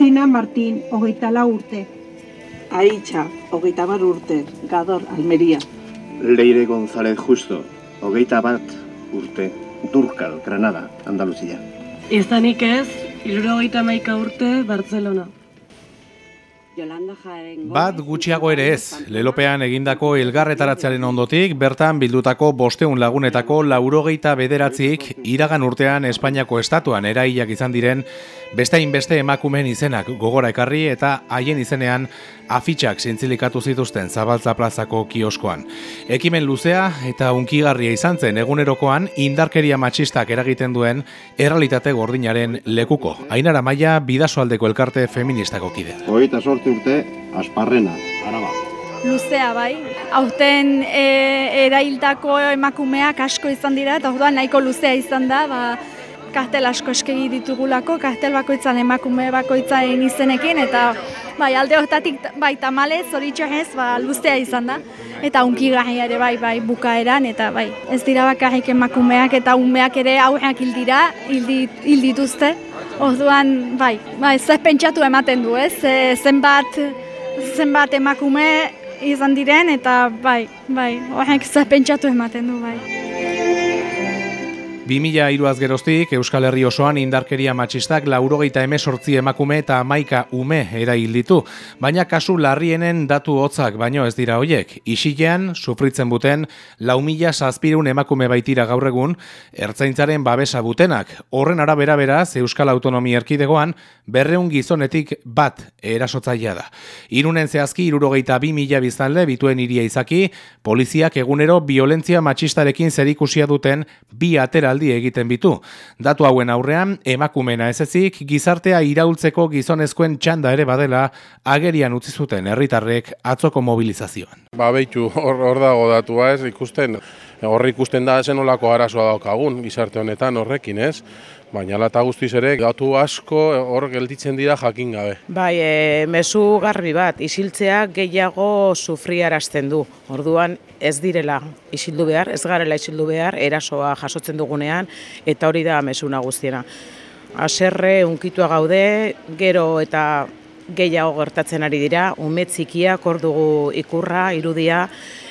Justina Martín, hogeita lau urte. Aitxa, hogeita bar urte, Gador, Almeria. Leire González Justo, hogeita bat urte, Durkal, Granada, Andaluzia. Izanik ez, irurogeita maika urte, Barcelona. Bat gutxiago ere ez, lelopean egindako elgarretaratzearen ondotik, bertan bildutako bosteun lagunetako laurogeita bederatzik iragan urtean Espainiako estatuan erailak izan diren bestein beste emakumen izenak gogora ekarri eta haien izenean afitxak zintzilikatu zituzten zabaltza plazako kioskoan. Ekimen luzea eta unkigarria izan zen egunerokoan indarkeria matxistak eragiten duen errealitate gordinaren lekuko. Ainara maia bidasoaldeko elkarte feministako kide. Sorte urte, asparrena, araba. Luzea bai, aurten e, erailtako emakumeak asko izan dira, eta orduan nahiko luzea izan da, ba, kartel asko eskegi ditugulako, kartel bakoitzan emakume bakoitzaren izenekin, eta bai, alde hortatik bai, tamale, zoritxarrez, ba, luzea izan da. Eta unki ere bai, bai, bukaeran, eta bai, ez dira bakarrik emakumeak eta umeak ere aurreak hildira, hildituzte. Orduan, bai, bai, ez pentsatu ematen du, ez? Zenbat, zenbat emakume izan diren, eta bai, bai, horrek ez pentsatu ematen du, bai. 2000 iruaz geroztik, Euskal Herri osoan indarkeria matxistak laurogeita emesortzi emakume eta maika ume erail ditu. Baina kasu larrienen datu hotzak baino ez dira hoiek. Isilean, sufritzen buten, lau mila zazpirun emakume baitira gaur egun, ertzaintzaren babesa butenak. Horren arabera beraz, Euskal Autonomia Erkidegoan, berreun gizonetik bat erasotzaia da. Irunen zehazki, irurogeita bi mila biztanle bituen iria izaki, poliziak egunero violentzia matxistarekin zerikusia duten bi ateral egiten bitu. Datu hauen aurrean, emakumena ez ezik, gizartea iraultzeko gizonezkoen txanda ere badela, agerian utzi zuten herritarrek atzoko mobilizazioan. Ba, behitu, hor dago datua ez, ikusten, horri ikusten da zenolako arazoa daukagun, gizarte honetan horrekin ez, baina lata guztiz ere, datu asko hor gelditzen dira jakin gabe. Bai, e, mezu garbi bat, isiltzea gehiago sufriarazten du. Orduan ez direla isildu behar, ez garela isildu behar, erasoa jasotzen dugunean, eta hori da mezu nagustiena. Aserre, unkitua gaude, gero eta gehiago gertatzen ari dira, umetzikiak hor dugu ikurra, irudia,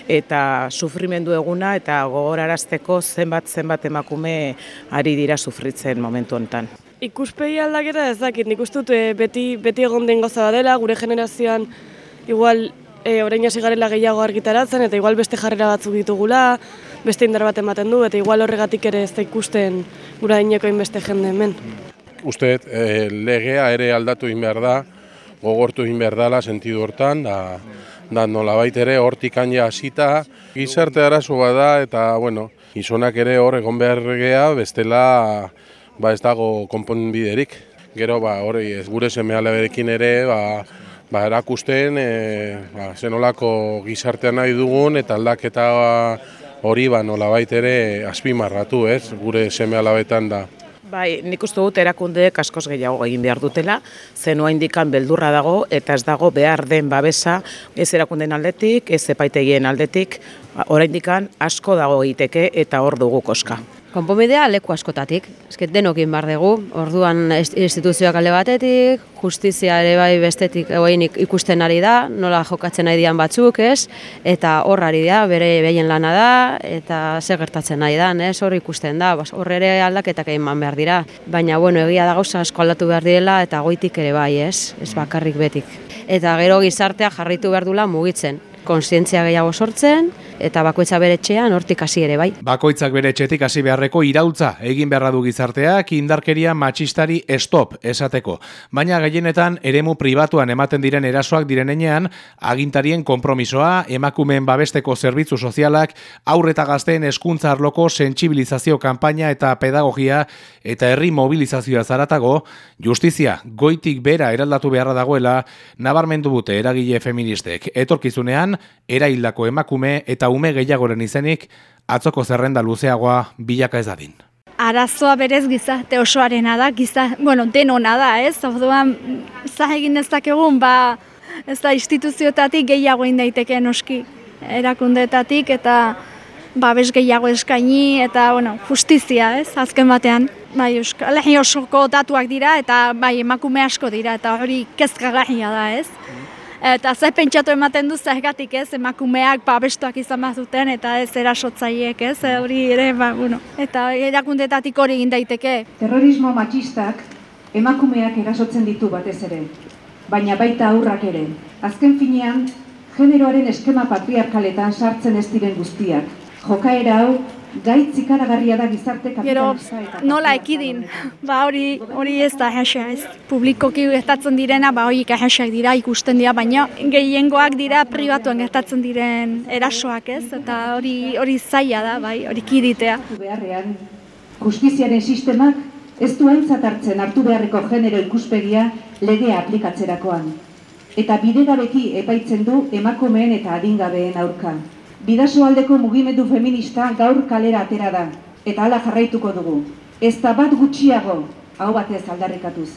eta sufrimendu eguna eta gogorarazteko zenbat zenbat emakume ari dira sufritzen momentu honetan. Ikuspegi aldaketa ez dakit, nik uste dut eh, beti, beti egon den goza badela, gure generazioan igual e, orain hasi garela gehiago argitaratzen eta igual beste jarrera batzuk ditugula, beste indar bat ematen du eta igual horregatik ere ez da ikusten gura dineko inbeste jende hemen. Uste, e, legea ere aldatu egin behar da, gogortu egin behar dela sentidu hortan, da, da nolabait ere hortik anja hasita gizarte arazo bada eta bueno, gizonak ere hor egon behar gea bestela ba ez dago konponbiderik. Gero ba hori ez gure semealaberekin ere ba ba erakusten e, ba zenolako gizartea nahi dugun eta aldaketa hori ba nolabait ere azpimarratu, ez? Gure semealabetan da Bai, nik uste dut erakundeek askoz gehiago egin behar dutela, zenua indikan beldurra dago eta ez dago behar den babesa ez erakunden aldetik, ez epaitegien aldetik, oraindikan asko dago egiteke eta hor dugu koska. Konponbidea leku askotatik, esket denokin bar dugu, orduan instituzioak alde batetik, justizia ere bai bestetik egoin ikusten ari da, nola jokatzen nahi dian batzuk, ez? Eta hor ari da, bere behien lana da, eta ze gertatzen nahi da, ez? Hor ikusten da, hor ere aldaketak egin behar dira. Baina, bueno, egia da gauza asko aldatu behar direla, eta goitik ere bai, ez? Ez bakarrik betik. Eta gero gizartea jarritu behar dula mugitzen. Konsientzia gehiago sortzen, eta bakoitza bere etxean hortik hasi ere bai. Bakoitzak bere etxetik hasi beharreko iraultza egin beharra du gizarteak indarkeria matxistari stop esateko. Baina gehienetan eremu pribatuan ematen diren erasoak direnean agintarien konpromisoa, emakumeen babesteko zerbitzu sozialak, aurreta gazteen eskuntza arloko sentsibilizazio kanpaina eta pedagogia eta herri mobilizazioa zaratago, justizia goitik bera eraldatu beharra dagoela nabarmendu bute eragile feministek. Etorkizunean, eraildako emakume eta ume gehiagoren izenik, atzoko zerrenda luzeagoa bilaka ez dadin. Arazoa berez gizarte osoarena da, giza, bueno, denona da, ez? Orduan, zah egin egun, ba, ez da instituzioetatik gehiago indaiteke noski erakundeetatik, eta babes gehiago eskaini eta bueno, justizia, ez? Azken batean, bai Euskal osoko datuak dira eta bai emakume asko dira eta hori kezkagarria da, ez? Eta ze pentsatu ematen du zergatik ez, emakumeak babestuak izan bat duten eta ez erasotzaileek ez, hori ere, ba, bueno. Eta erakundetatik hori egin daiteke. Terrorismo matxistak emakumeak erasotzen ditu batez ere, baina baita aurrak ere. Azken finean, generoaren eskema patriarkaletan sartzen ez diren guztiak. Jokaera hau, gaitz ikaragarria da gizarte Gero kapitalista eta nola ekidin, ba hori hori ez da hasa ez. Publikoki gertatzen direna, ba hori hasak dira ikusten dira, baina gehiengoak dira pribatuan gertatzen diren erasoak ez, eta hori hori zaila da, bai, hori kiditea. beharrean, justiziaren sistemak ez du aintzat hartzen hartu beharreko genero ikuspegia legea aplikatzerakoan. Eta bidegabeki epaitzen du emakumeen eta adingabeen aurka. Bidaso aldeko mugimendu feminista gaur kalera atera da, eta hala jarraituko dugu. Ez da bat gutxiago, hau batez aldarrikatuz.